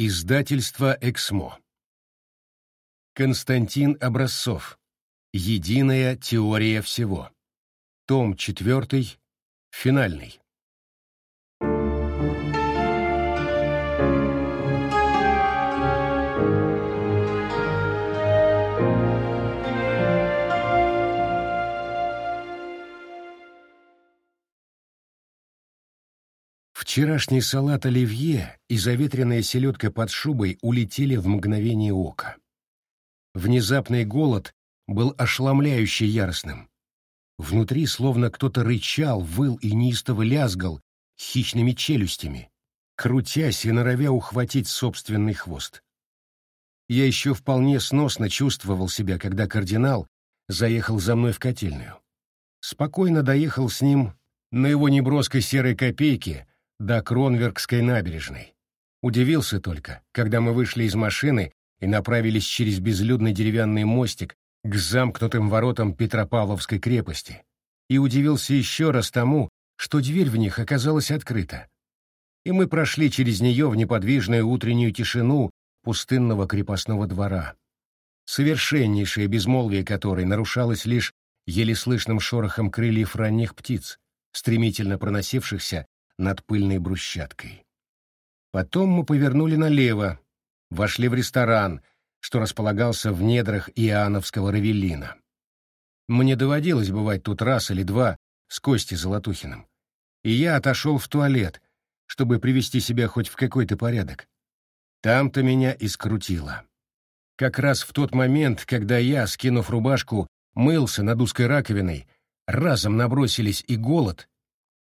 Издательство «Эксмо». Константин Образцов. Единая теория всего. Том 4. Финальный. Вчерашний салат оливье и заветренная селедка под шубой улетели в мгновение ока. Внезапный голод был ошеломляюще яростным. Внутри словно кто-то рычал, выл и неистово лязгал хищными челюстями, крутясь и норовя ухватить собственный хвост. Я еще вполне сносно чувствовал себя, когда кардинал заехал за мной в котельную. Спокойно доехал с ним на его неброской серой копейке до Кронверкской набережной. Удивился только, когда мы вышли из машины и направились через безлюдный деревянный мостик к замкнутым воротам Петропавловской крепости, и удивился еще раз тому, что дверь в них оказалась открыта. И мы прошли через нее в неподвижную утреннюю тишину пустынного крепостного двора, совершеннейшее безмолвие которой нарушалось лишь еле слышным шорохом крыльев ранних птиц, стремительно проносившихся над пыльной брусчаткой. Потом мы повернули налево, вошли в ресторан, что располагался в недрах Иоанновского Равеллина. Мне доводилось бывать тут раз или два с Костей Золотухиным, и я отошел в туалет, чтобы привести себя хоть в какой-то порядок. Там-то меня и скрутило. Как раз в тот момент, когда я, скинув рубашку, мылся над узкой раковиной, разом набросились и голод,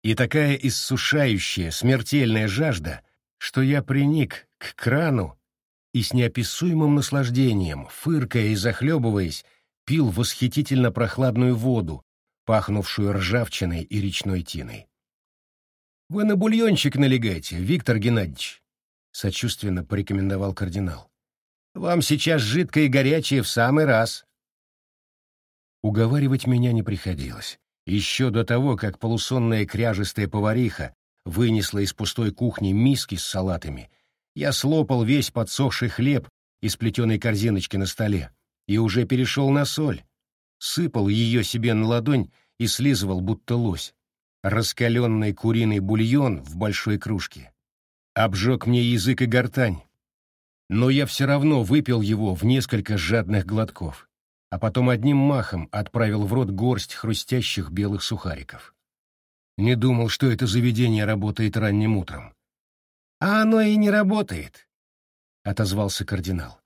и такая иссушающая, смертельная жажда, что я приник к крану и с неописуемым наслаждением, фыркая и захлебываясь, пил восхитительно прохладную воду, пахнувшую ржавчиной и речной тиной. «Вы на бульончик налегайте, Виктор Геннадьевич», — сочувственно порекомендовал кардинал. «Вам сейчас жидкое и горячее в самый раз». Уговаривать меня не приходилось. Еще до того, как полусонная кряжестая повариха вынесла из пустой кухни миски с салатами, я слопал весь подсохший хлеб из плетеной корзиночки на столе и уже перешел на соль. Сыпал ее себе на ладонь и слизывал, будто лось. Раскаленный куриный бульон в большой кружке. Обжег мне язык и гортань. Но я все равно выпил его в несколько жадных глотков а потом одним махом отправил в рот горсть хрустящих белых сухариков. Не думал, что это заведение работает ранним утром. «А оно и не работает», — отозвался кардинал.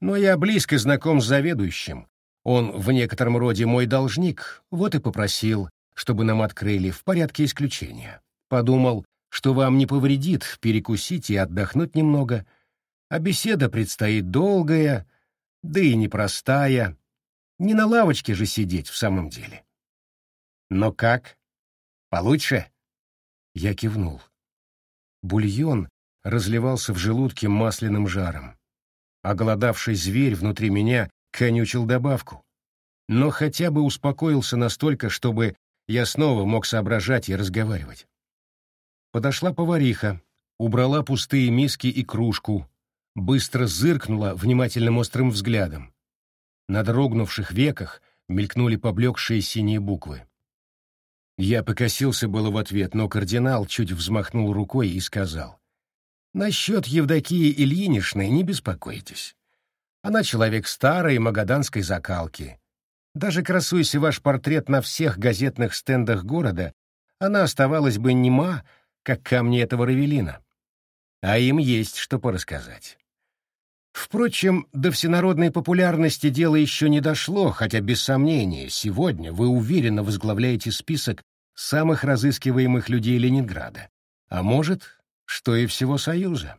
«Но я близко знаком с заведующим. Он в некотором роде мой должник, вот и попросил, чтобы нам открыли в порядке исключения. Подумал, что вам не повредит перекусить и отдохнуть немного, а беседа предстоит долгая, да и непростая, не на лавочке же сидеть в самом деле. Но как? Получше? Я кивнул. Бульон разливался в желудке масляным жаром. Оголодавший зверь внутри меня конючил добавку. Но хотя бы успокоился настолько, чтобы я снова мог соображать и разговаривать. Подошла повариха, убрала пустые миски и кружку, быстро зыркнула внимательным острым взглядом. На дрогнувших веках мелькнули поблекшие синие буквы. Я покосился было в ответ, но кардинал чуть взмахнул рукой и сказал. «Насчет Евдокии Ильиничны не беспокойтесь. Она человек старой магаданской закалки. Даже красуйся ваш портрет на всех газетных стендах города, она оставалась бы нема, как камни этого Равелина. А им есть что порассказать. Впрочем, до всенародной популярности дело еще не дошло, хотя, без сомнения, сегодня вы уверенно возглавляете список самых разыскиваемых людей Ленинграда. А может, что и всего Союза.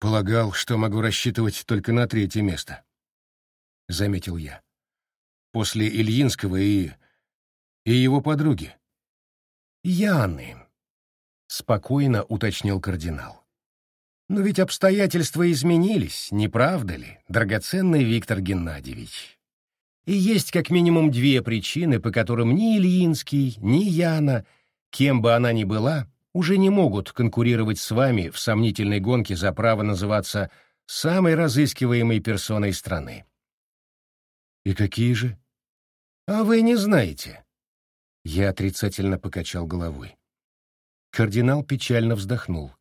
Полагал, что могу рассчитывать только на третье место. Заметил я. После Ильинского и... и его подруги. Яны. Спокойно уточнил кардинал. Но ведь обстоятельства изменились, не правда ли, драгоценный Виктор Геннадьевич? И есть как минимум две причины, по которым ни Ильинский, ни Яна, кем бы она ни была, уже не могут конкурировать с вами в сомнительной гонке за право называться самой разыскиваемой персоной страны. И какие же? А вы не знаете. Я отрицательно покачал головой. Кардинал печально вздохнул.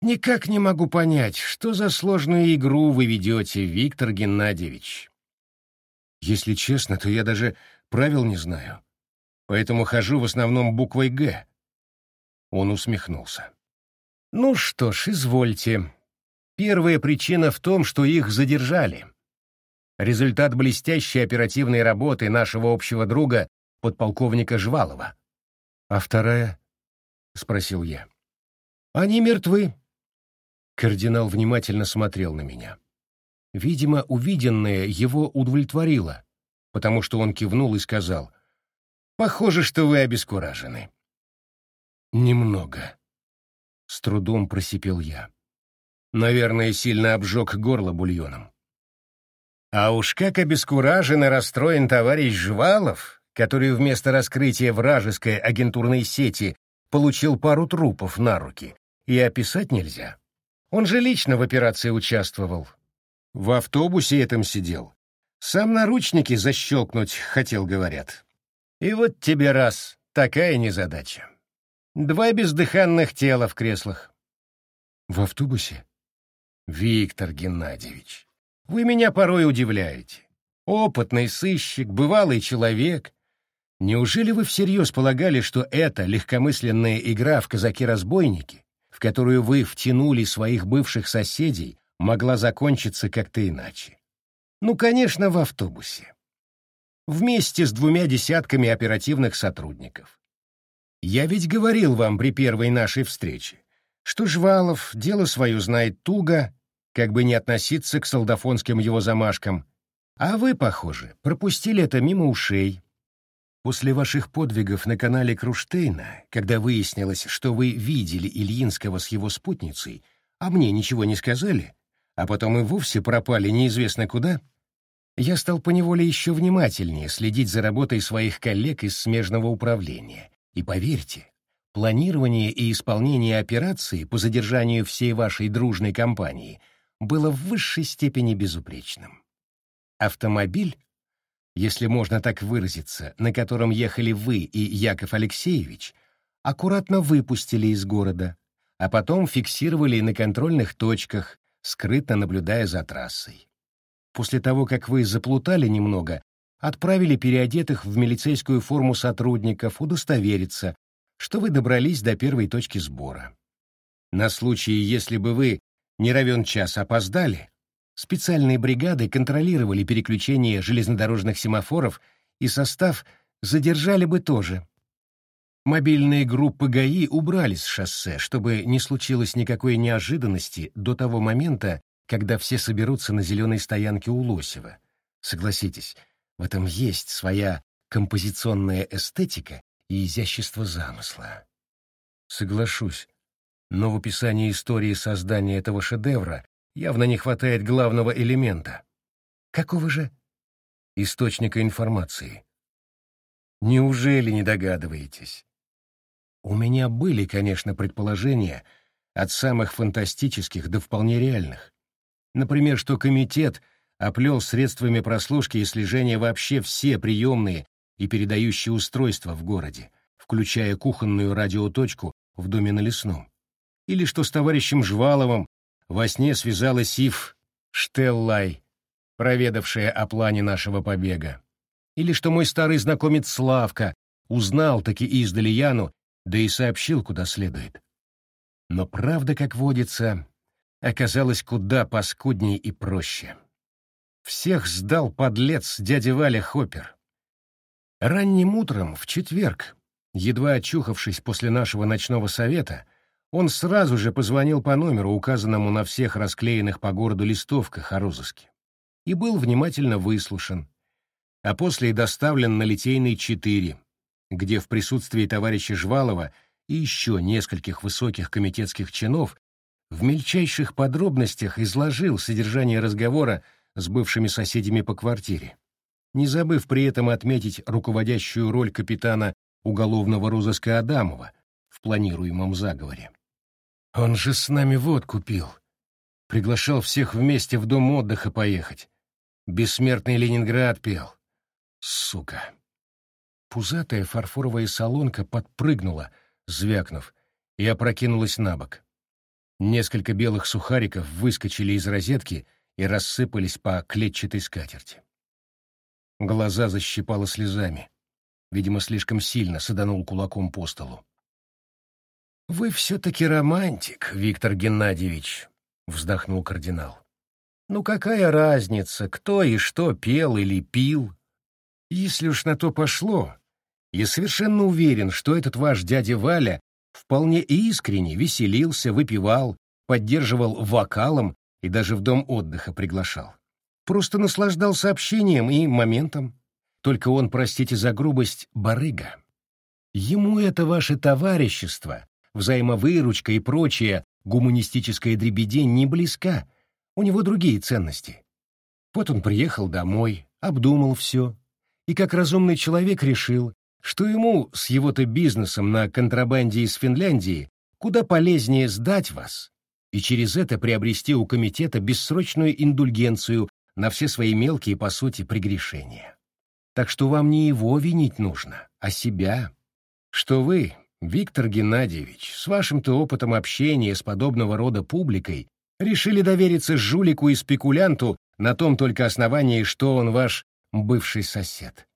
«Никак не могу понять, что за сложную игру вы ведете, Виктор Геннадьевич. Если честно, то я даже правил не знаю, поэтому хожу в основном буквой «Г». Он усмехнулся. «Ну что ж, извольте. Первая причина в том, что их задержали. Результат блестящей оперативной работы нашего общего друга, подполковника Жвалова. А вторая?» — спросил я. «Они мертвы». Кардинал внимательно смотрел на меня. Видимо, увиденное его удовлетворило, потому что он кивнул и сказал, «Похоже, что вы обескуражены». «Немного», — с трудом просипел я. Наверное, сильно обжег горло бульоном. А уж как обескуражен и расстроен товарищ Жвалов, который вместо раскрытия вражеской агентурной сети получил пару трупов на руки, и описать нельзя. Он же лично в операции участвовал, в автобусе этом сидел. Сам наручники защелкнуть хотел, говорят. И вот тебе раз, такая незадача. Два бездыханных тела в креслах. В автобусе? Виктор Геннадьевич, вы меня порой удивляете. Опытный сыщик, бывалый человек. Неужели вы всерьез полагали, что эта легкомысленная игра в казаки-разбойники, в которую вы втянули своих бывших соседей, могла закончиться как-то иначе. Ну, конечно, в автобусе. Вместе с двумя десятками оперативных сотрудников. Я ведь говорил вам при первой нашей встрече, что Жвалов дело свое знает туго, как бы не относиться к солдафонским его замашкам, а вы, похоже, пропустили это мимо ушей. После ваших подвигов на канале Круштейна, когда выяснилось, что вы видели Ильинского с его спутницей, а мне ничего не сказали, а потом и вовсе пропали неизвестно куда, я стал поневоле еще внимательнее следить за работой своих коллег из смежного управления. И поверьте, планирование и исполнение операции по задержанию всей вашей дружной компании было в высшей степени безупречным. Автомобиль, если можно так выразиться, на котором ехали вы и Яков Алексеевич, аккуратно выпустили из города, а потом фиксировали на контрольных точках, скрытно наблюдая за трассой. После того, как вы заплутали немного, отправили переодетых в милицейскую форму сотрудников удостовериться, что вы добрались до первой точки сбора. На случай, если бы вы не равен час опоздали, специальные бригады контролировали переключение железнодорожных семафоров и состав задержали бы тоже, Мобильные группы ГАИ убрали с шоссе, чтобы не случилось никакой неожиданности до того момента, когда все соберутся на зеленой стоянке у Лосева. Согласитесь, в этом есть своя композиционная эстетика и изящество замысла. Соглашусь, но в описании истории создания этого шедевра явно не хватает главного элемента. Какого же? Источника информации. Неужели не догадываетесь? У меня были, конечно, предположения, от самых фантастических до вполне реальных. Например, что комитет оплел средствами прослушки и слежения вообще все приемные и передающие устройства в городе, включая кухонную радиоточку в доме на Лесном. Или что с товарищем Жваловым во сне связалась Ив Штеллай, проведавшая о плане нашего побега. Или что мой старый знакомец Славка узнал таки издали Яну да и сообщил, куда следует. Но правда, как водится, оказалась куда паскудней и проще. Всех сдал подлец дядя Валя Хоппер. Ранним утром, в четверг, едва очухавшись после нашего ночного совета, он сразу же позвонил по номеру, указанному на всех расклеенных по городу листовках о розыске, и был внимательно выслушан, а после и доставлен на Литейный 4, где в присутствии товарища Жвалова и еще нескольких высоких комитетских чинов в мельчайших подробностях изложил содержание разговора с бывшими соседями по квартире, не забыв при этом отметить руководящую роль капитана уголовного розыска Адамова в планируемом заговоре. Он же с нами водку пил. Приглашал всех вместе в дом отдыха поехать. Бессмертный Ленинград пел. Сука. Пузатая фарфоровая солонка подпрыгнула, звякнув, и опрокинулась на бок. Несколько белых сухариков выскочили из розетки и рассыпались по клетчатой скатерти. Глаза защипало слезами. Видимо, слишком сильно саданул кулаком по столу. «Вы все-таки романтик, Виктор Геннадьевич», — вздохнул кардинал. «Ну какая разница, кто и что пел или пил? Если уж на то пошло, я совершенно уверен, что этот ваш дядя Валя вполне искренне веселился, выпивал, поддерживал вокалом и даже в дом отдыха приглашал. Просто наслаждался общением и моментом. Только он, простите за грубость, барыга. Ему это ваше товарищество, взаимовыручка и прочее гуманистическая дребедень не близка, у него другие ценности. Вот он приехал домой, обдумал все, и как разумный человек решил, что ему с его-то бизнесом на контрабанде из Финляндии куда полезнее сдать вас и через это приобрести у комитета бессрочную индульгенцию на все свои мелкие, по сути, прегрешения. Так что вам не его винить нужно, а себя. Что вы, Виктор Геннадьевич, с вашим-то опытом общения с подобного рода публикой решили довериться жулику и спекулянту на том только основании, что он ваш бывший сосед.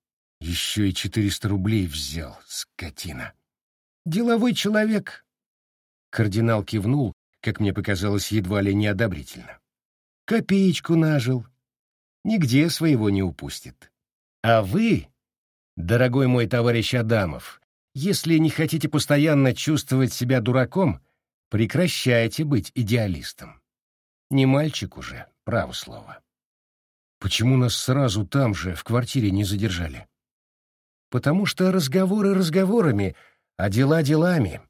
Еще и четыреста рублей взял, скотина. Деловой человек. Кардинал кивнул, как мне показалось, едва ли неодобрительно. Копеечку нажил. Нигде своего не упустит. А вы, дорогой мой товарищ Адамов, если не хотите постоянно чувствовать себя дураком, прекращайте быть идеалистом. Не мальчик уже, право слово. Почему нас сразу там же, в квартире, не задержали? потому что разговоры разговорами, а дела делами.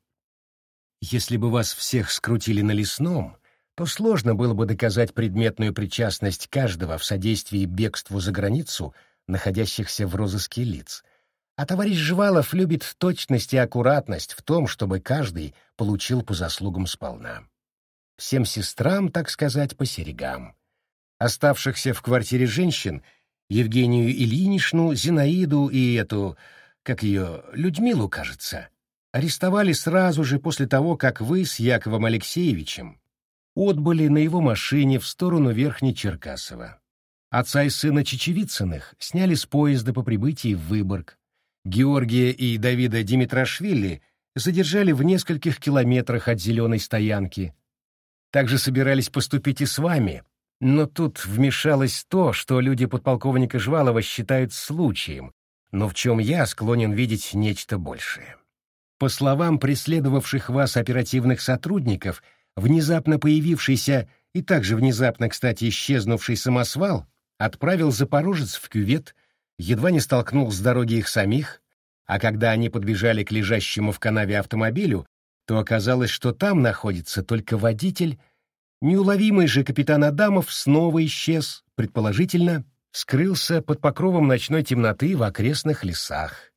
Если бы вас всех скрутили на лесном, то сложно было бы доказать предметную причастность каждого в содействии бегству за границу находящихся в розыске лиц. А товарищ Жвалов любит точность и аккуратность в том, чтобы каждый получил по заслугам сполна. Всем сестрам, так сказать, по серегам. Оставшихся в квартире женщин — Евгению Ильиничну, Зинаиду и эту, как ее, Людмилу, кажется, арестовали сразу же после того, как вы с Яковом Алексеевичем отбыли на его машине в сторону Верхней Черкасова. Отца и сына Чечевицыных сняли с поезда по прибытии в Выборг. Георгия и Давида Димитрашвили задержали в нескольких километрах от зеленой стоянки. Также собирались поступить и с вами, но тут вмешалось то, что люди подполковника Жвалова считают случаем, но в чем я склонен видеть нечто большее. По словам преследовавших вас оперативных сотрудников, внезапно появившийся и также внезапно, кстати, исчезнувший самосвал отправил запорожец в кювет, едва не столкнул с дороги их самих, а когда они подбежали к лежащему в канаве автомобилю, то оказалось, что там находится только водитель Неуловимый же капитан Адамов снова исчез, предположительно, скрылся под покровом ночной темноты в окрестных лесах.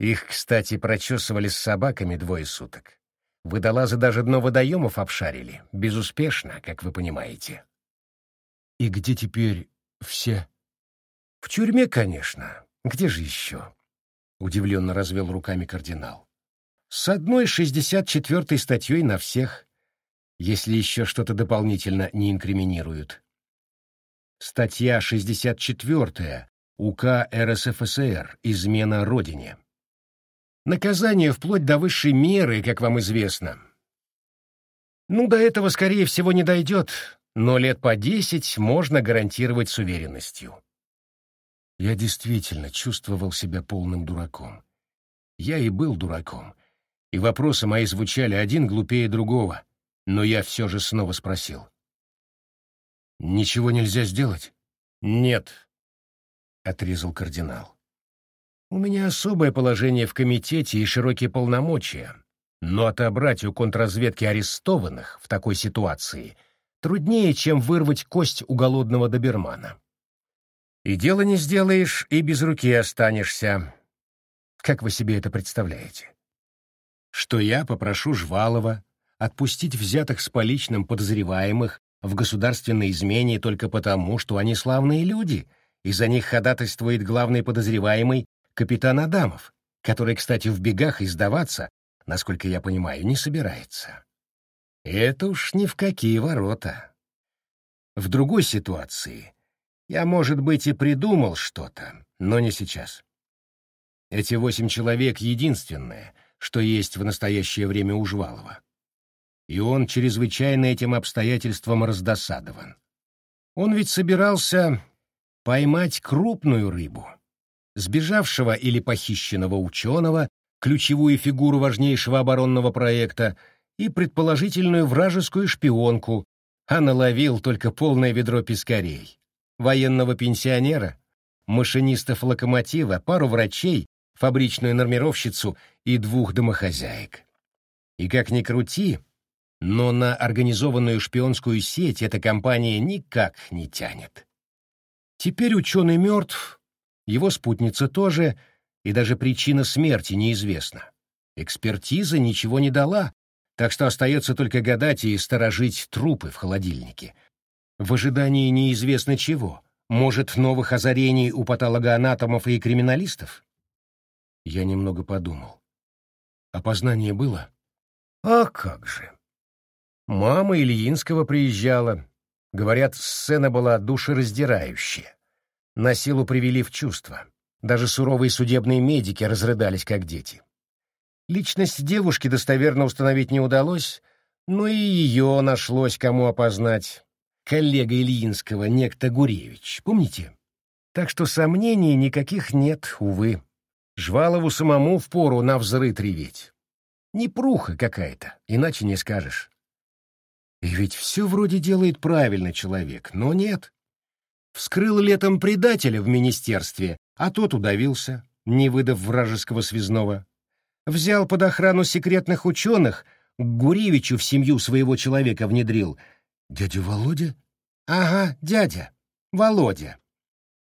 Их, кстати, прочесывали с собаками двое суток. Водолазы даже дно водоемов обшарили, безуспешно, как вы понимаете. И где теперь все? В тюрьме, конечно. Где же еще? Удивленно развел руками кардинал. С одной шестьдесят четвертой статьей на всех если еще что-то дополнительно не инкриминируют. Статья 64 УК РСФСР «Измена Родине». Наказание вплоть до высшей меры, как вам известно. Ну, до этого, скорее всего, не дойдет, но лет по десять можно гарантировать с уверенностью. Я действительно чувствовал себя полным дураком. Я и был дураком, и вопросы мои звучали один глупее другого — но я все же снова спросил. «Ничего нельзя сделать?» «Нет», — отрезал кардинал. «У меня особое положение в комитете и широкие полномочия, но отобрать у контрразведки арестованных в такой ситуации труднее, чем вырвать кость у голодного добермана. И дело не сделаешь, и без руки останешься. Как вы себе это представляете?» что я попрошу Жвалова отпустить взятых с поличным подозреваемых в государственной измене только потому, что они славные люди, и за них ходатайствует главный подозреваемый капитан Адамов, который, кстати, в бегах и сдаваться, насколько я понимаю, не собирается. Это уж ни в какие ворота. В другой ситуации я, может быть, и придумал что-то, но не сейчас. Эти восемь человек — единственное, что есть в настоящее время у Жвалова. И он чрезвычайно этим обстоятельством раздосадован. Он ведь собирался поймать крупную рыбу, сбежавшего или похищенного ученого, ключевую фигуру важнейшего оборонного проекта и предположительную вражескую шпионку, а наловил только полное ведро пескарей. Военного пенсионера, машинистов локомотива, пару врачей, фабричную нормировщицу и двух домохозяек. И как ни крути, но на организованную шпионскую сеть эта компания никак не тянет. Теперь ученый мертв, его спутница тоже, и даже причина смерти неизвестна. Экспертиза ничего не дала, так что остается только гадать и сторожить трупы в холодильнике. В ожидании неизвестно чего. Может, новых озарений у патологоанатомов и криминалистов? Я немного подумал. Опознание было? А как же. Мама Ильинского приезжала. Говорят, сцена была душераздирающая. На силу привели в чувство. Даже суровые судебные медики разрыдались, как дети. Личность девушки достоверно установить не удалось, но и ее нашлось кому опознать. Коллега Ильинского, некто Гуревич, помните? Так что сомнений никаких нет, увы. Жвалову самому впору на взрыв реветь. Непруха какая-то, иначе не скажешь. И ведь все вроде делает правильно человек, но нет. Вскрыл летом предателя в министерстве, а тот удавился, не выдав вражеского связного. Взял под охрану секретных ученых, к Гуревичу в семью своего человека внедрил. Дядя Володя? Ага, дядя. Володя.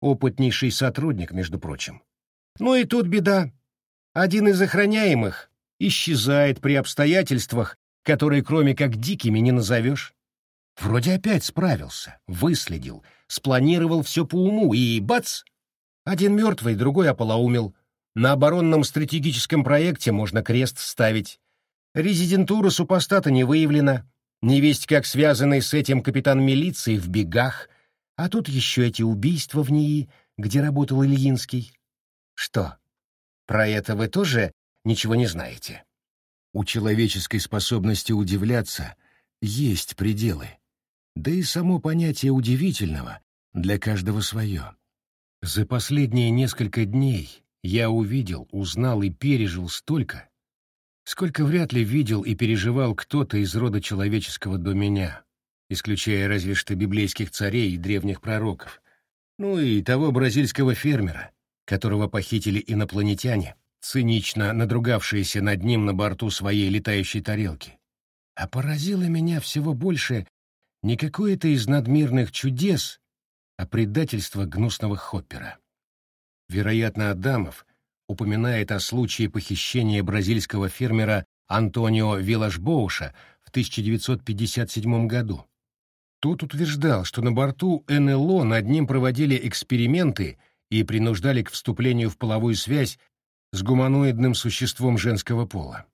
Опытнейший сотрудник, между прочим. Ну и тут беда. Один из охраняемых исчезает при обстоятельствах, которые кроме как дикими не назовешь. Вроде опять справился, выследил, спланировал все по уму, и бац! Один мертвый, другой ополоумел. На оборонном стратегическом проекте можно крест ставить. Резидентура супостата не выявлена. Невесть как связанный с этим капитан милиции в бегах. А тут еще эти убийства в НИИ, где работал Ильинский. Что, про это вы тоже ничего не знаете? У человеческой способности удивляться есть пределы. Да и само понятие удивительного для каждого свое. За последние несколько дней я увидел, узнал и пережил столько, сколько вряд ли видел и переживал кто-то из рода человеческого до меня, исключая разве что библейских царей и древних пророков, ну и того бразильского фермера, которого похитили инопланетяне, цинично надругавшиеся над ним на борту своей летающей тарелки. А поразило меня всего больше не какое-то из надмирных чудес, а предательство гнусного Хоппера. Вероятно, Адамов упоминает о случае похищения бразильского фермера Антонио Вилашбоуша в 1957 году. Тот утверждал, что на борту НЛО над ним проводили эксперименты и принуждали к вступлению в половую связь с гуманоидным существом женского пола.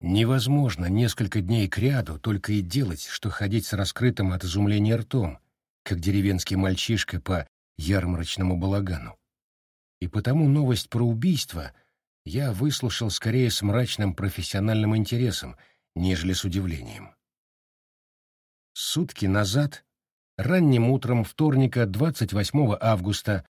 Невозможно несколько дней кряду только и делать, что ходить с раскрытым от изумления ртом, как деревенский мальчишка по ярмарочному балагану. И потому новость про убийство я выслушал скорее с мрачным профессиональным интересом, нежели с удивлением. Сутки назад, ранним утром вторника 28 августа,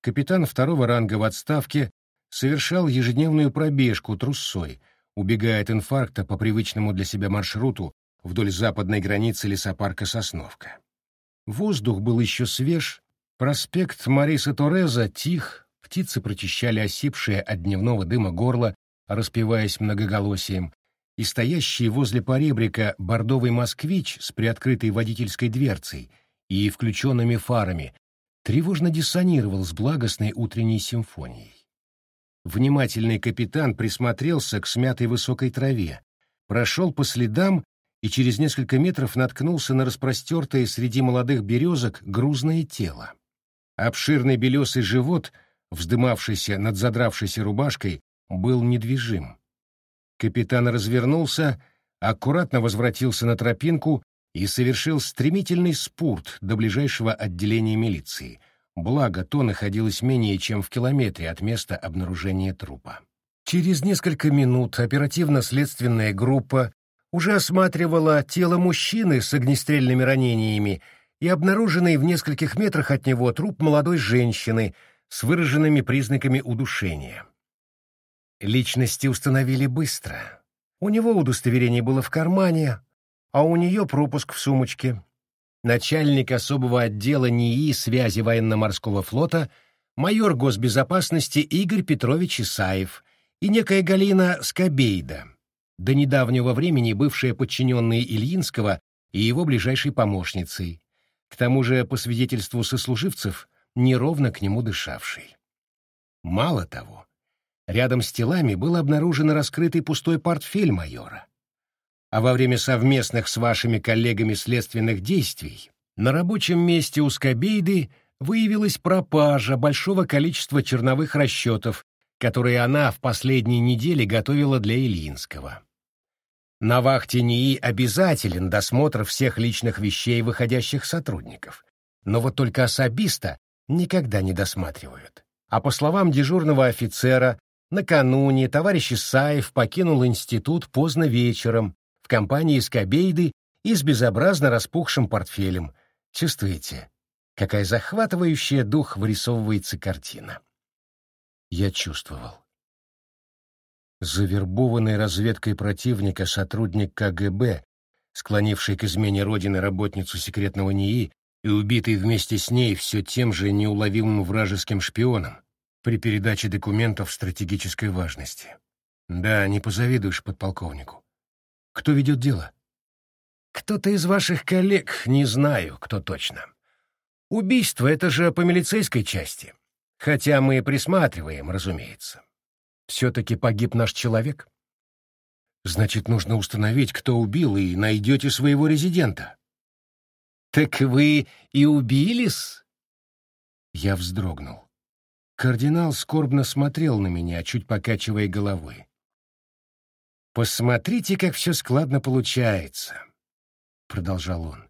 капитан второго ранга в отставке совершал ежедневную пробежку трусцой, убегая от инфаркта по привычному для себя маршруту вдоль западной границы лесопарка Сосновка. Воздух был еще свеж, проспект Мариса Тореза тих, птицы прочищали осипшее от дневного дыма горло, распеваясь многоголосием, и стоящий возле поребрика бордовый москвич с приоткрытой водительской дверцей и включенными фарами тревожно диссонировал с благостной утренней симфонией. Внимательный капитан присмотрелся к смятой высокой траве, прошел по следам и через несколько метров наткнулся на распростертое среди молодых березок грузное тело. Обширный белесый живот, вздымавшийся над задравшейся рубашкой, был недвижим. Капитан развернулся, аккуратно возвратился на тропинку и совершил стремительный спурт до ближайшего отделения милиции, благо то находилось менее чем в километре от места обнаружения трупа. Через несколько минут оперативно-следственная группа уже осматривала тело мужчины с огнестрельными ранениями и обнаруженный в нескольких метрах от него труп молодой женщины с выраженными признаками удушения. Личности установили быстро. У него удостоверение было в кармане, а у нее пропуск в сумочке. Начальник особого отдела НИИ связи военно-морского флота майор госбезопасности Игорь Петрович Исаев и некая Галина Скобейда, до недавнего времени бывшая подчиненная Ильинского и его ближайшей помощницей, к тому же, по свидетельству сослуживцев, неровно к нему дышавшей. Мало того, рядом с телами был обнаружен раскрытый пустой портфель майора. А во время совместных с вашими коллегами следственных действий на рабочем месте у Скобейды выявилась пропажа большого количества черновых расчетов, которые она в последние недели готовила для Ильинского. На вахте НИИ обязателен досмотр всех личных вещей выходящих сотрудников, но вот только особиста никогда не досматривают. А по словам дежурного офицера, накануне товарищ Исаев покинул институт поздно вечером в компании Скобейды и с безобразно распухшим портфелем. Чувствуете, какая захватывающая дух вырисовывается картина? Я чувствовал. Завербованный разведкой противника сотрудник КГБ, склонивший к измене родины работницу секретного НИИ и убитый вместе с ней все тем же неуловимым вражеским шпионом при передаче документов стратегической важности. Да, не позавидуешь подполковнику. Кто ведет дело? Кто-то из ваших коллег, не знаю, кто точно. Убийство — это же по милицейской части. Хотя мы присматриваем, разумеется. Все-таки погиб наш человек? Значит, нужно установить, кто убил, и найдете своего резидента. Так вы и убились? Я вздрогнул. Кардинал скорбно смотрел на меня, чуть покачивая головой. «Посмотрите, как все складно получается», — продолжал он.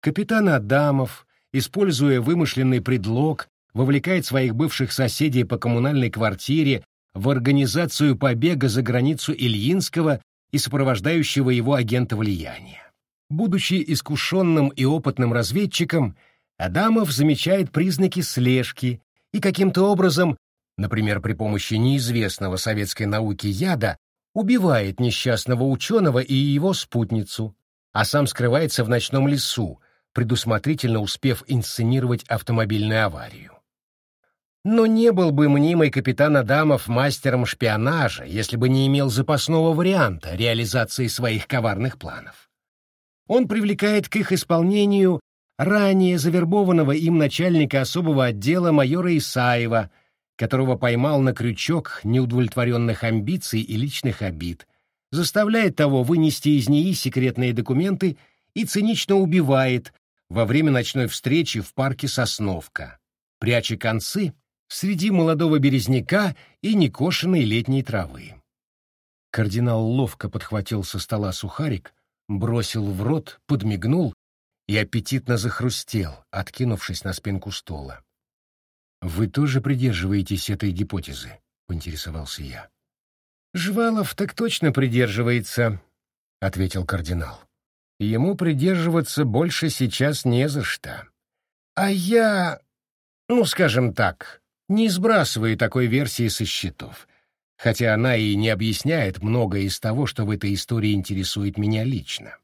«Капитан Адамов, используя вымышленный предлог, вовлекает своих бывших соседей по коммунальной квартире в организацию побега за границу Ильинского и сопровождающего его агента влияния. Будучи искушенным и опытным разведчиком, Адамов замечает признаки слежки и каким-то образом, например, при помощи неизвестного советской науки яда, убивает несчастного ученого и его спутницу, а сам скрывается в ночном лесу, предусмотрительно успев инсценировать автомобильную аварию. Но не был бы мнимый капитан Адамов мастером шпионажа, если бы не имел запасного варианта реализации своих коварных планов. Он привлекает к их исполнению ранее завербованного им начальника особого отдела майора Исаева, которого поймал на крючок неудовлетворенных амбиций и личных обид, заставляет того вынести из НИИ секретные документы и цинично убивает во время ночной встречи в парке Сосновка, пряча концы среди молодого березняка и некошенной летней травы. Кардинал ловко подхватил со стола сухарик, бросил в рот, подмигнул и аппетитно захрустел, откинувшись на спинку стола. «Вы тоже придерживаетесь этой гипотезы?» — поинтересовался я. «Жвалов так точно придерживается», — ответил кардинал. «Ему придерживаться больше сейчас не за что. А я, ну, скажем так, не сбрасываю такой версии со счетов, хотя она и не объясняет многое из того, что в этой истории интересует меня лично.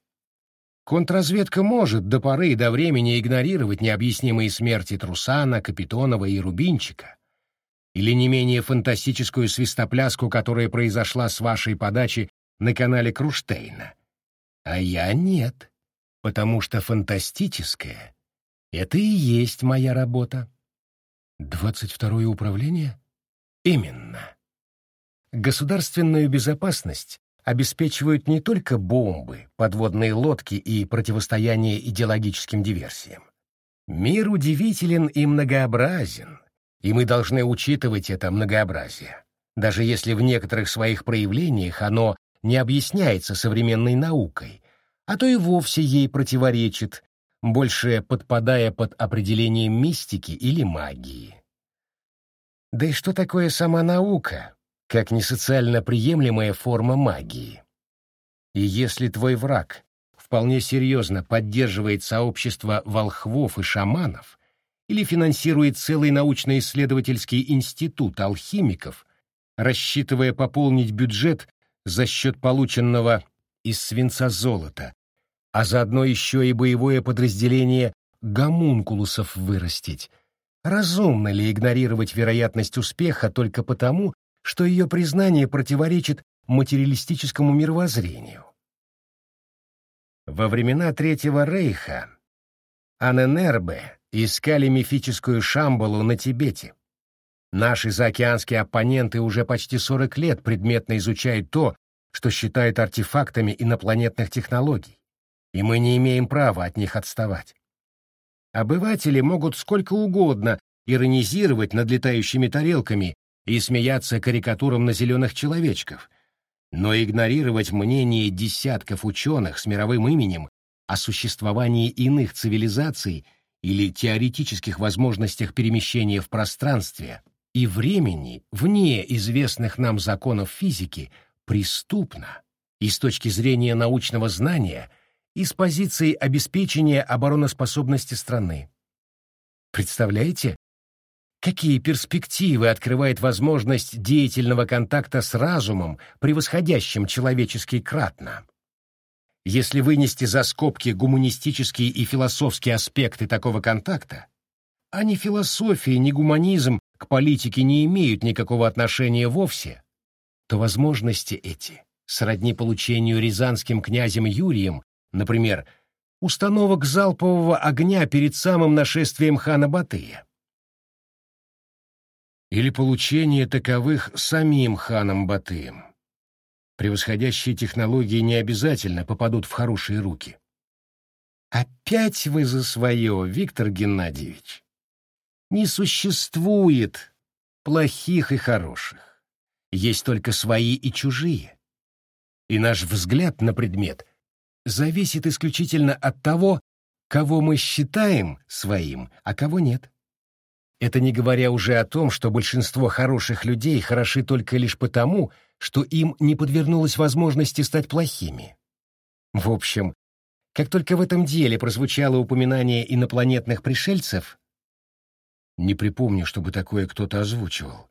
Контрразведка может до поры и до времени игнорировать необъяснимые смерти Трусана, Капитонова и Рубинчика, или не менее фантастическую свистопляску, которая произошла с вашей подачи на канале Круштейна. А я нет, потому что фантастическое — это и есть моя работа. Двадцать второе управление? Именно. Государственную безопасность обеспечивают не только бомбы, подводные лодки и противостояние идеологическим диверсиям. Мир удивителен и многообразен, и мы должны учитывать это многообразие, даже если в некоторых своих проявлениях оно не объясняется современной наукой, а то и вовсе ей противоречит, больше подпадая под определение мистики или магии. Да и что такое сама наука, как не социально приемлемая форма магии? И если твой враг вполне серьезно поддерживает сообщество волхвов и шаманов или финансирует целый научно-исследовательский институт алхимиков, рассчитывая пополнить бюджет за счет полученного из свинца золота, а заодно еще и боевое подразделение гомункулусов вырастить. Разумно ли игнорировать вероятность успеха только потому, что ее признание противоречит материалистическому мировоззрению? Во времена Третьего Рейха Аненербе искали мифическую Шамбалу на Тибете. Наши заокеанские оппоненты уже почти 40 лет предметно изучают то, что считают артефактами инопланетных технологий, и мы не имеем права от них отставать. Обыватели могут сколько угодно иронизировать над летающими тарелками и смеяться карикатурам на зеленых человечков, но игнорировать мнение десятков ученых с мировым именем о существовании иных цивилизаций или теоретических возможностях перемещения в пространстве и времени вне известных нам законов физики преступно и с точки зрения научного знания, и с позиции обеспечения обороноспособности страны. Представляете, Какие перспективы открывает возможность деятельного контакта с разумом, превосходящим человеческий кратно? Если вынести за скобки гуманистические и философские аспекты такого контакта, а ни философия, ни гуманизм к политике не имеют никакого отношения вовсе, то возможности эти, сродни получению рязанским князем Юрием, например, установок залпового огня перед самым нашествием хана Батыя или получение таковых самим ханом Батыем. Превосходящие технологии не обязательно попадут в хорошие руки. Опять вы за свое, Виктор Геннадьевич. Не существует плохих и хороших. Есть только свои и чужие. И наш взгляд на предмет зависит исключительно от того, кого мы считаем своим, а кого нет. Это не говоря уже о том, что большинство хороших людей хороши только лишь потому, что им не подвернулась возможности стать плохими. В общем, как только в этом деле прозвучало упоминание инопланетных пришельцев, не припомню, чтобы такое кто-то озвучивал.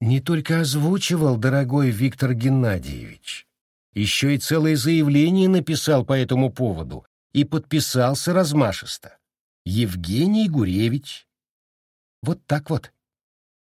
Не только озвучивал, дорогой Виктор Геннадьевич, еще и целое заявление написал по этому поводу и подписался размашисто. Евгений Гуревич, вот так вот.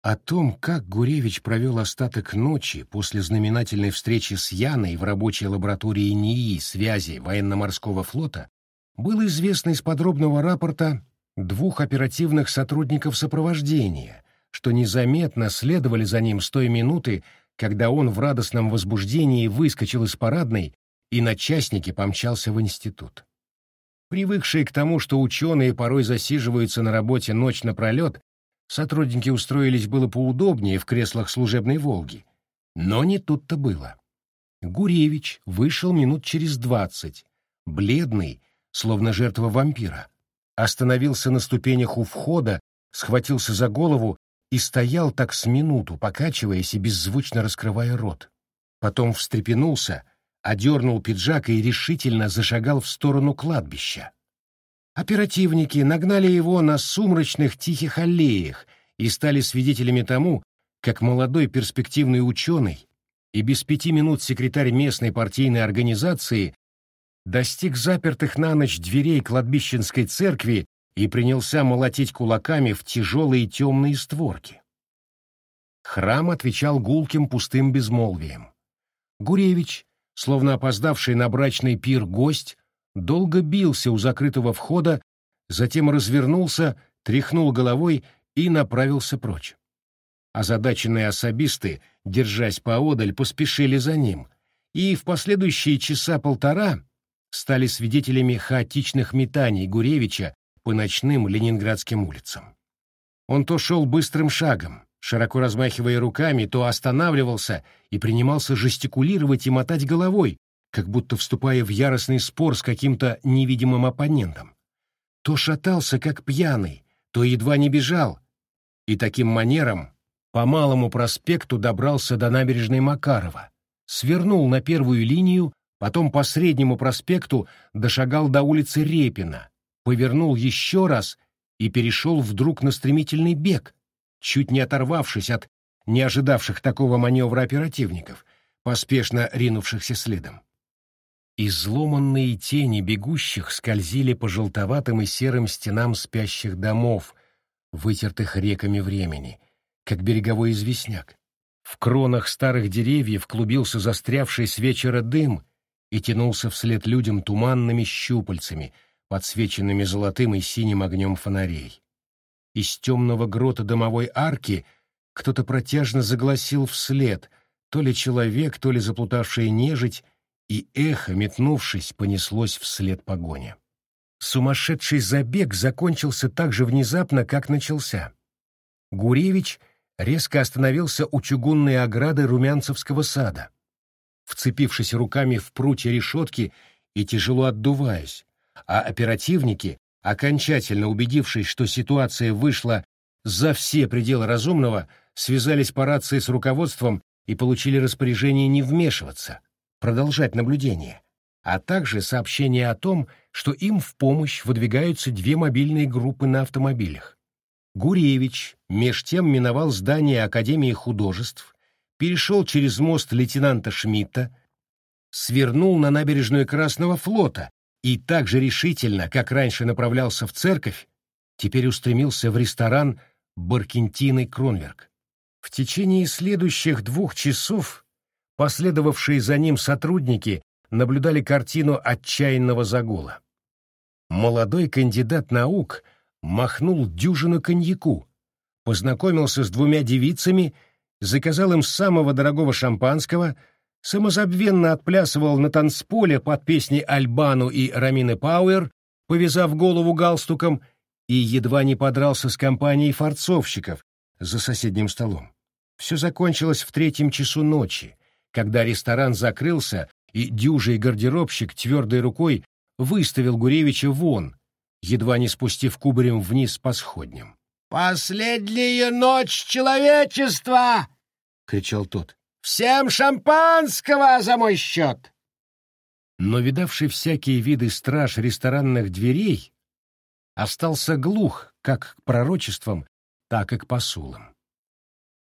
О том, как Гуревич провел остаток ночи после знаменательной встречи с Яной в рабочей лаборатории НИИ связи военно-морского флота, было известно из подробного рапорта двух оперативных сотрудников сопровождения, что незаметно следовали за ним с той минуты, когда он в радостном возбуждении выскочил из парадной и на частнике помчался в институт. Привыкшие к тому, что ученые порой засиживаются на работе ночь напролет, Сотрудники устроились было поудобнее в креслах служебной «Волги». Но не тут-то было. Гуревич вышел минут через двадцать, бледный, словно жертва вампира. Остановился на ступенях у входа, схватился за голову и стоял так с минуту, покачиваясь и беззвучно раскрывая рот. Потом встрепенулся, одернул пиджак и решительно зашагал в сторону кладбища. Оперативники нагнали его на сумрачных тихих аллеях и стали свидетелями тому, как молодой перспективный ученый и без пяти минут секретарь местной партийной организации достиг запертых на ночь дверей кладбищенской церкви и принялся молотить кулаками в тяжелые темные створки. Храм отвечал гулким пустым безмолвием. Гуревич, словно опоздавший на брачный пир гость, долго бился у закрытого входа, затем развернулся, тряхнул головой и направился прочь. Озадаченные особисты, держась поодаль, поспешили за ним, и в последующие часа полтора стали свидетелями хаотичных метаний Гуревича по ночным ленинградским улицам. Он то шел быстрым шагом, широко размахивая руками, то останавливался и принимался жестикулировать и мотать головой, как будто вступая в яростный спор с каким-то невидимым оппонентом. То шатался, как пьяный, то едва не бежал, и таким манером по Малому проспекту добрался до набережной Макарова, свернул на первую линию, потом по Среднему проспекту дошагал до улицы Репина, повернул еще раз и перешел вдруг на стремительный бег, чуть не оторвавшись от не ожидавших такого маневра оперативников, поспешно ринувшихся следом. Изломанные тени бегущих скользили по желтоватым и серым стенам спящих домов, вытертых реками времени, как береговой известняк. В кронах старых деревьев клубился застрявший с вечера дым и тянулся вслед людям туманными щупальцами, подсвеченными золотым и синим огнем фонарей. Из темного грота домовой арки кто-то протяжно загласил вслед, то ли человек, то ли заплутавшая нежить, и эхо, метнувшись, понеслось вслед погоне. Сумасшедший забег закончился так же внезапно, как начался. Гуревич резко остановился у чугунной ограды Румянцевского сада. Вцепившись руками в прутья решетки и тяжело отдуваясь, а оперативники, окончательно убедившись, что ситуация вышла за все пределы разумного, связались по рации с руководством и получили распоряжение не вмешиваться — продолжать наблюдение, а также сообщение о том, что им в помощь выдвигаются две мобильные группы на автомобилях. Гуревич меж тем миновал здание Академии художеств, перешел через мост лейтенанта Шмидта, свернул на набережную Красного флота и так же решительно, как раньше направлялся в церковь, теперь устремился в ресторан Баркентины Кронверк. В течение следующих двух часов Последовавшие за ним сотрудники наблюдали картину отчаянного загула. Молодой кандидат наук махнул дюжину коньяку, познакомился с двумя девицами, заказал им самого дорогого шампанского, самозабвенно отплясывал на танцполе под песни Альбану и Рамины Пауэр, повязав голову галстуком, и едва не подрался с компанией форцовщиков за соседним столом. Все закончилось в третьем часу ночи, когда ресторан закрылся, и дюжий гардеробщик твердой рукой выставил Гуревича вон, едва не спустив кубарем вниз по сходням. «Последняя ночь человечества!» — кричал тот. «Всем шампанского за мой счет!» Но видавший всякие виды страж ресторанных дверей остался глух как к пророчествам, так и к посулам.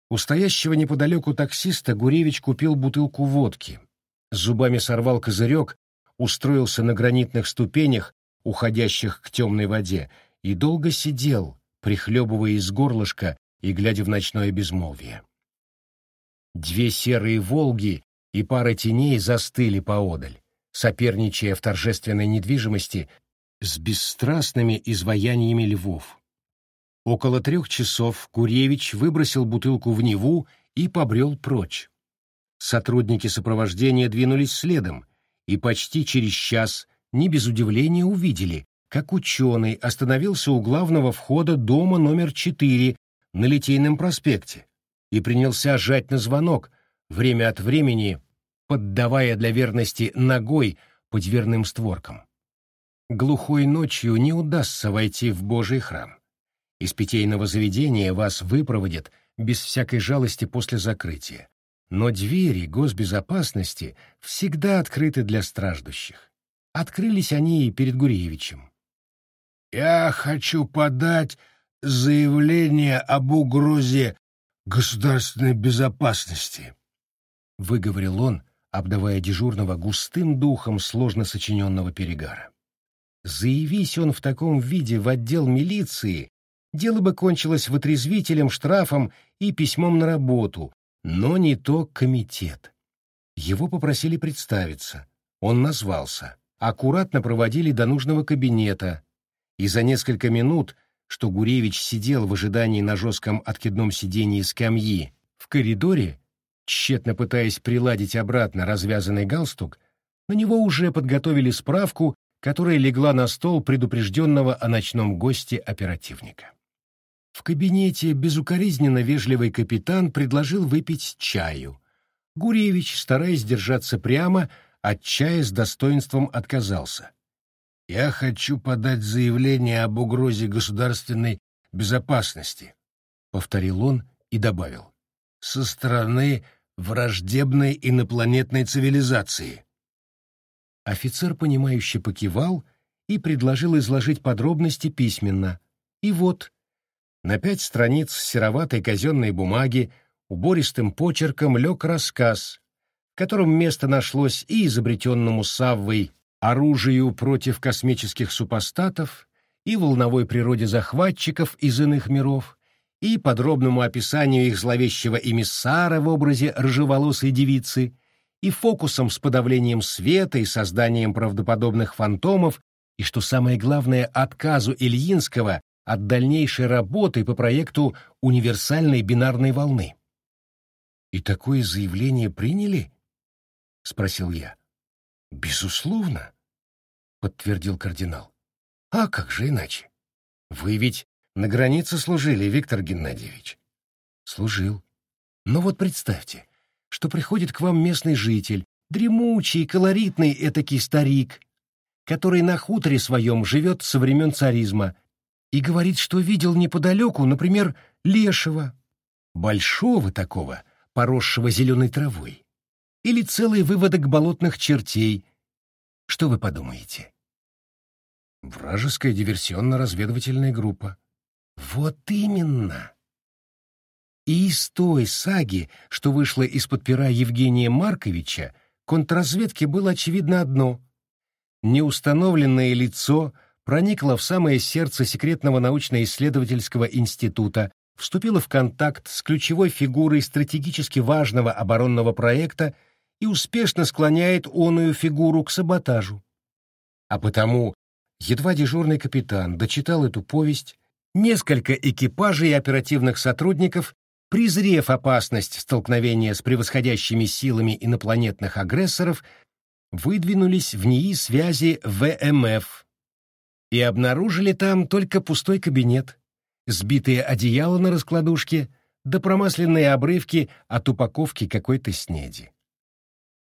У стоящего неподалеку таксиста Гуревич купил бутылку водки. Зубами сорвал козырек, устроился на гранитных ступенях, уходящих к темной воде, и долго сидел, прихлебывая из горлышка и глядя в ночное безмолвие. Две серые «Волги» и пара теней застыли поодаль, соперничая в торжественной недвижимости с бесстрастными изваяниями львов. Около трех часов Куревич выбросил бутылку в Неву и побрел прочь. Сотрудники сопровождения двинулись следом, и почти через час, не без удивления, увидели, как ученый остановился у главного входа дома номер 4 на Литейном проспекте и принялся жать на звонок, время от времени поддавая для верности ногой по дверным створкам. Глухой ночью не удастся войти в Божий храм. Из питейного заведения вас выпроводят без всякой жалости после закрытия. Но двери госбезопасности всегда открыты для страждущих. Открылись они и перед Гуревичем. «Я хочу подать заявление об угрозе государственной безопасности», — выговорил он, обдавая дежурного густым духом сложно сочиненного перегара. Заявись он в таком виде в отдел милиции, дело бы кончилось вытрезвителем, штрафом и письмом на работу, но не то комитет. Его попросили представиться. Он назвался. Аккуратно проводили до нужного кабинета, и за несколько минут что Гуревич сидел в ожидании на жестком откидном сиденье скамьи в коридоре, тщетно пытаясь приладить обратно развязанный галстук, на него уже подготовили справку, которая легла на стол предупрежденного о ночном госте оперативника. В кабинете безукоризненно вежливый капитан предложил выпить чаю. Гуревич, стараясь держаться прямо, от чая с достоинством отказался. «Я хочу подать заявление об угрозе государственной безопасности», — повторил он и добавил, — «со стороны враждебной инопланетной цивилизации». Офицер, понимающе покивал и предложил изложить подробности письменно. И вот, на пять страниц сероватой казенной бумаги убористым почерком лег рассказ, в место нашлось и изобретенному Саввой оружию против космических супостатов, и волновой природе захватчиков из иных миров, и подробному описанию их зловещего эмиссара в образе рыжеволосой девицы, и фокусом с подавлением света и созданием правдоподобных фантомов, и, что самое главное, отказу Ильинского от дальнейшей работы по проекту универсальной бинарной волны. «И такое заявление приняли?» — спросил я. «Безусловно», — подтвердил кардинал. «А как же иначе? Вы ведь на границе служили, Виктор Геннадьевич?» «Служил. Но вот представьте, что приходит к вам местный житель, дремучий, колоритный этакий старик, который на хуторе своем живет со времен царизма, и говорит, что видел неподалеку, например, лешего, большого такого, поросшего зеленой травой, или целый выводок болотных чертей. Что вы подумаете? Вражеская диверсионно-разведывательная группа. Вот именно. И из той саги, что вышла из-под пера Евгения Марковича, контрразведке было очевидно одно. Неустановленное лицо проникло в самое сердце секретного научно-исследовательского института, вступило в контакт с ключевой фигурой стратегически важного оборонного проекта и успешно склоняет оную фигуру к саботажу. А потому едва дежурный капитан дочитал эту повесть, несколько экипажей и оперативных сотрудников презрев опасность столкновения с превосходящими силами инопланетных агрессоров, выдвинулись в НИИ связи ВМФ и обнаружили там только пустой кабинет, сбитые одеяла на раскладушке да промасленные обрывки от упаковки какой-то снеди.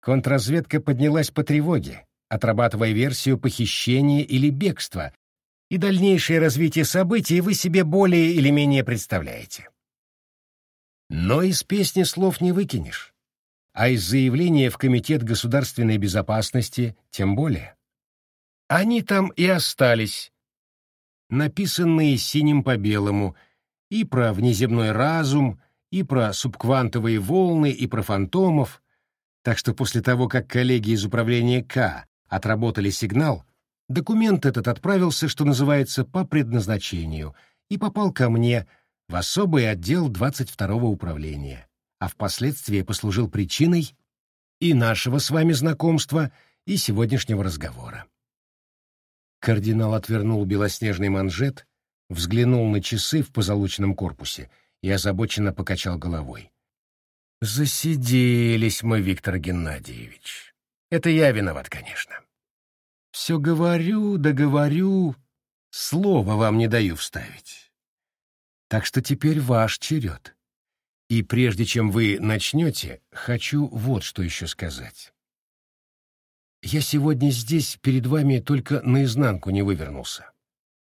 Контрразведка поднялась по тревоге, отрабатывая версию похищения или бегства, и дальнейшее развитие событий вы себе более или менее представляете. Но из песни слов не выкинешь, а из заявления в Комитет государственной безопасности тем более. Они там и остались, написанные синим по белому, и про внеземной разум, и про субквантовые волны, и про фантомов, так что после того, как коллеги из управления К отработали сигнал, документ этот отправился, что называется, по предназначению, и попал ко мне — в особый отдел 22-го управления, а впоследствии послужил причиной и нашего с вами знакомства, и сегодняшнего разговора. Кардинал отвернул белоснежный манжет, взглянул на часы в позолоченном корпусе и озабоченно покачал головой. «Засиделись мы, Виктор Геннадьевич. Это я виноват, конечно. Все говорю да слова вам не даю вставить. Так что теперь ваш черед. И прежде чем вы начнете, хочу вот что еще сказать. Я сегодня здесь перед вами только наизнанку не вывернулся.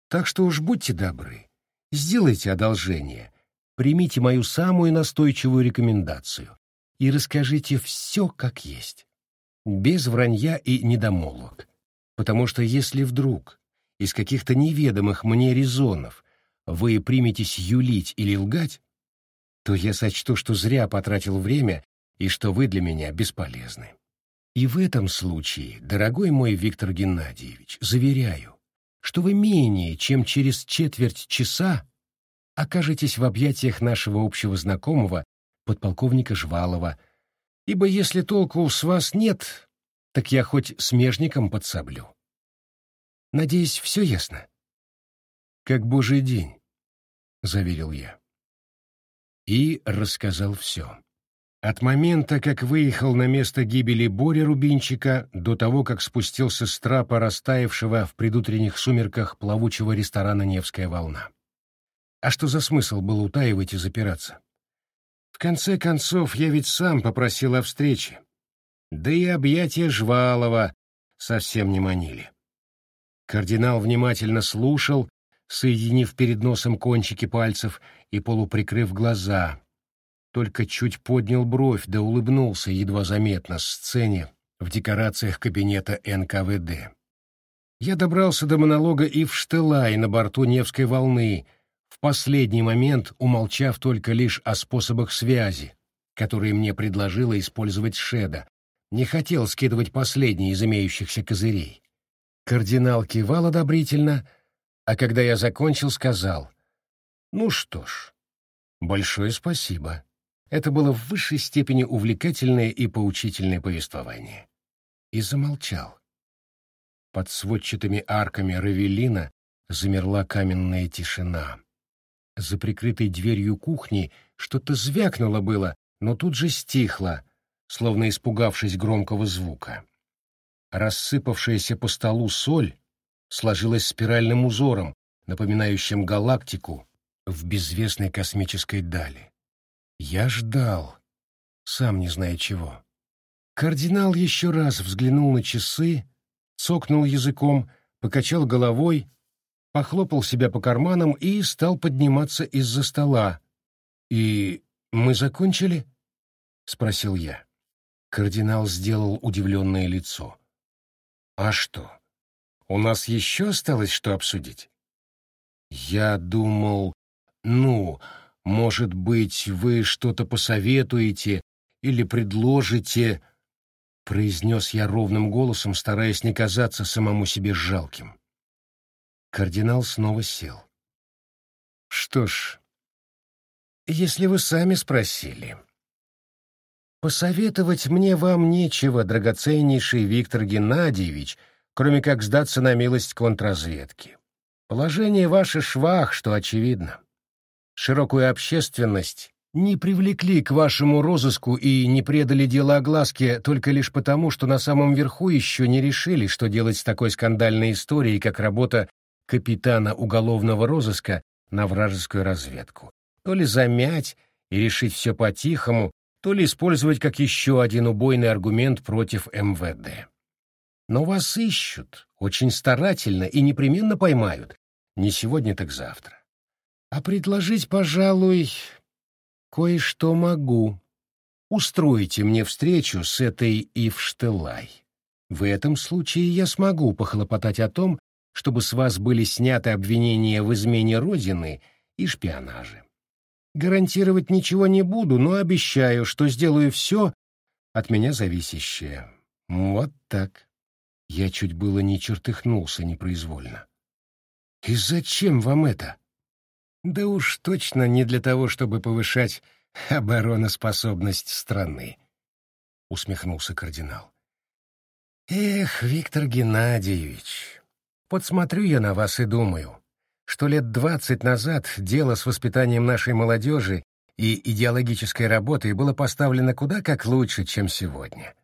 Так что уж будьте добры, сделайте одолжение, примите мою самую настойчивую рекомендацию и расскажите все как есть, без вранья и недомолвок. Потому что если вдруг из каких-то неведомых мне резонов вы приметесь юлить или лгать, то я сочту, что зря потратил время и что вы для меня бесполезны. И в этом случае, дорогой мой Виктор Геннадьевич, заверяю, что вы менее чем через четверть часа окажетесь в объятиях нашего общего знакомого, подполковника Жвалова, ибо если толку с вас нет, так я хоть смежником подсоблю. Надеюсь, все ясно? как божий день», — заверил я. И рассказал все. От момента, как выехал на место гибели Боря Рубинчика, до того, как спустился с трапа растаявшего в предутренних сумерках плавучего ресторана «Невская волна». А что за смысл было утаивать и запираться? В конце концов, я ведь сам попросил о встрече. Да и объятия Жвалова совсем не манили. Кардинал внимательно слушал, соединив перед носом кончики пальцев и полуприкрыв глаза, только чуть поднял бровь да улыбнулся едва заметно сцене в декорациях кабинета НКВД. Я добрался до монолога и в Штылай на борту Невской волны, в последний момент умолчав только лишь о способах связи, которые мне предложила использовать Шеда, не хотел скидывать последний из имеющихся козырей. Кардинал кивал одобрительно, а когда я закончил, сказал, «Ну что ж, большое спасибо». Это было в высшей степени увлекательное и поучительное повествование. И замолчал. Под сводчатыми арками Равелина замерла каменная тишина. За прикрытой дверью кухни что-то звякнуло было, но тут же стихло, словно испугавшись громкого звука. Рассыпавшаяся по столу соль сложилась спиральным узором, напоминающим галактику в безвестной космической дали. Я ждал, сам не зная чего. Кардинал еще раз взглянул на часы, цокнул языком, покачал головой, похлопал себя по карманам и стал подниматься из-за стола. «И мы закончили?» — спросил я. Кардинал сделал удивленное лицо. «А что? У нас еще осталось что обсудить?» «Я думал... Ну, может быть, вы что-то посоветуете или предложите...» Произнес я ровным голосом, стараясь не казаться самому себе жалким. Кардинал снова сел. «Что ж, если вы сами спросили...» Посоветовать мне вам нечего, драгоценнейший Виктор Геннадьевич, кроме как сдаться на милость контрразведки. Положение ваше швах, что очевидно. Широкую общественность не привлекли к вашему розыску и не предали дело огласке только лишь потому, что на самом верху еще не решили, что делать с такой скандальной историей, как работа капитана уголовного розыска на вражескую разведку. То ли замять и решить все по-тихому, то ли использовать как еще один убойный аргумент против МВД. Но вас ищут очень старательно и непременно поймают. Не сегодня, так завтра. А предложить, пожалуй, кое-что могу. Устройте мне встречу с этой Ивштылай. В этом случае я смогу похлопотать о том, чтобы с вас были сняты обвинения в измене Родины и шпионаже. Гарантировать ничего не буду, но обещаю, что сделаю все от меня зависящее. Вот так. Я чуть было не чертыхнулся непроизвольно. И зачем вам это? Да уж точно не для того, чтобы повышать обороноспособность страны, усмехнулся кардинал. Эх, Виктор Геннадьевич, подсмотрю я на вас и думаю, что лет двадцать назад дело с воспитанием нашей молодежи и идеологической работой было поставлено куда как лучше, чем сегодня.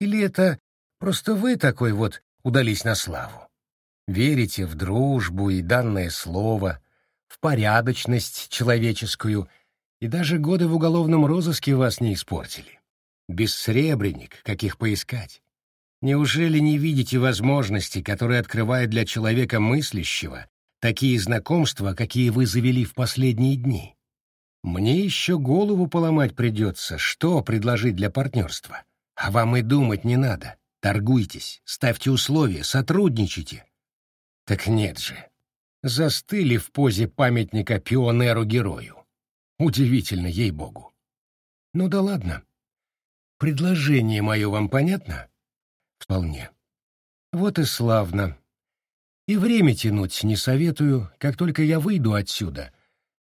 Или это просто вы такой вот удались на славу? Верите в дружбу и данное слово, в порядочность человеческую, и даже годы в уголовном розыске вас не испортили. Бессребренник, каких поискать. Неужели не видите возможности, которые открывает для человека мыслящего такие знакомства, какие вы завели в последние дни. Мне еще голову поломать придется, что предложить для партнерства. А вам и думать не надо. Торгуйтесь, ставьте условия, сотрудничайте. Так нет же. Застыли в позе памятника пионеру-герою. Удивительно, ей-богу. Ну да ладно. Предложение мое вам понятно? Вполне. Вот и славно. И время тянуть не советую, как только я выйду отсюда.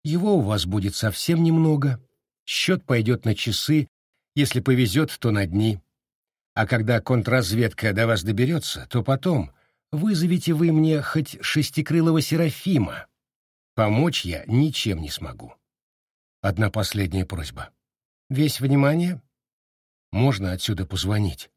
Его у вас будет совсем немного. Счет пойдет на часы, если повезет, то на дни. А когда контрразведка до вас доберется, то потом вызовите вы мне хоть шестикрылого Серафима. Помочь я ничем не смогу. Одна последняя просьба. Весь внимание? Можно отсюда позвонить?